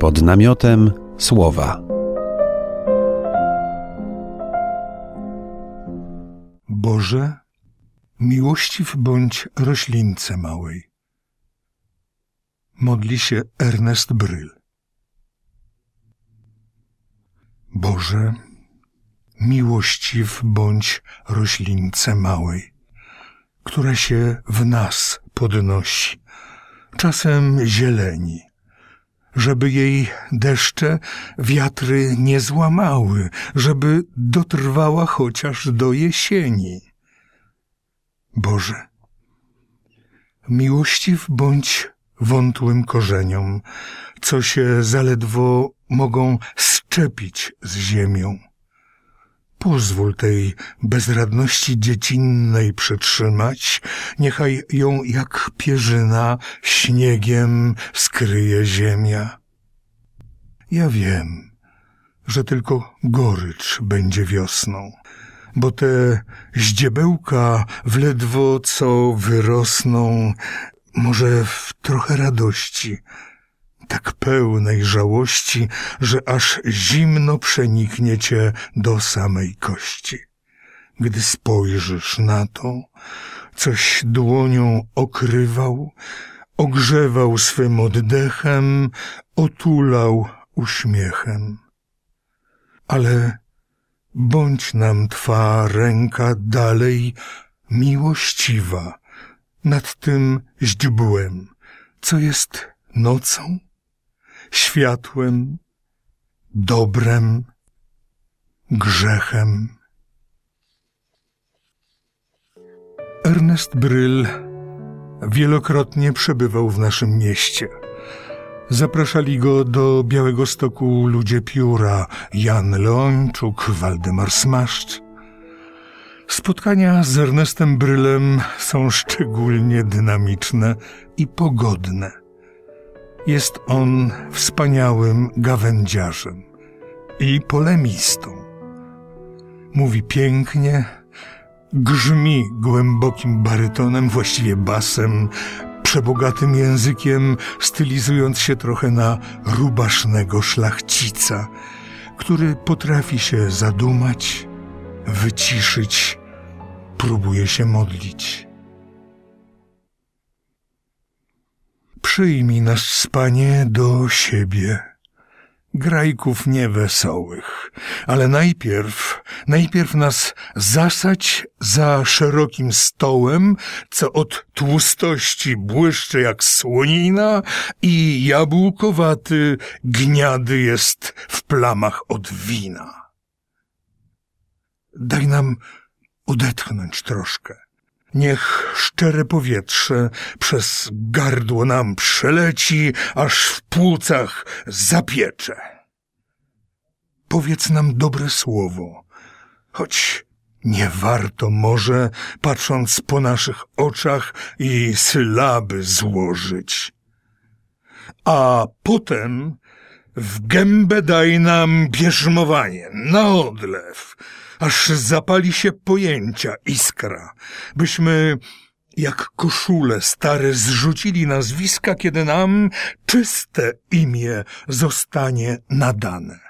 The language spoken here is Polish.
pod namiotem słowa. Boże, miłościw bądź roślince małej. Modli się Ernest Bryl. Boże, miłościw bądź roślince małej, która się w nas podnosi, czasem zieleni, żeby jej deszcze wiatry nie złamały, żeby dotrwała chociaż do jesieni. Boże, miłościw bądź wątłym korzeniom, co się zaledwo mogą szczepić z ziemią. Pozwól tej bezradności dziecinnej przetrzymać, niechaj ją jak pierzyna śniegiem skryje ziemia. Ja wiem, że tylko gorycz będzie wiosną, bo te zdziebełka w ledwo co wyrosną, może w trochę radości, tak pełnej żałości, że aż zimno przeniknie cię do samej kości. Gdy spojrzysz na to, coś dłonią okrywał, ogrzewał swym oddechem, otulał uśmiechem. Ale bądź nam Twa ręka dalej miłościwa nad tym źdźbłem, co jest nocą światłem, dobrem, grzechem. Ernest Bryl wielokrotnie przebywał w naszym mieście. Zapraszali go do Białego Stoku ludzie pióra Jan Leończuk, Waldemar Smaszcz. Spotkania z Ernestem Brylem są szczególnie dynamiczne i pogodne. Jest on wspaniałym gawędziarzem i polemistą. Mówi pięknie, grzmi głębokim barytonem, właściwie basem, przebogatym językiem, stylizując się trochę na rubasznego szlachcica, który potrafi się zadumać, wyciszyć, próbuje się modlić. Przyjmij nas, Panie, do siebie. Grajków niewesołych, ale najpierw, najpierw nas zasadź za szerokim stołem, co od tłustości błyszczy jak słonina i jabłkowaty gniady jest w plamach od wina. Daj nam odetchnąć troszkę. Niech szczere powietrze przez gardło nam przeleci, aż w płucach zapiecze. Powiedz nam dobre słowo, choć nie warto może, patrząc po naszych oczach i sylaby złożyć. A potem w gębę daj nam bierzmowanie, na odlew, aż zapali się pojęcia iskra, byśmy jak koszule stare zrzucili nazwiska, kiedy nam czyste imię zostanie nadane.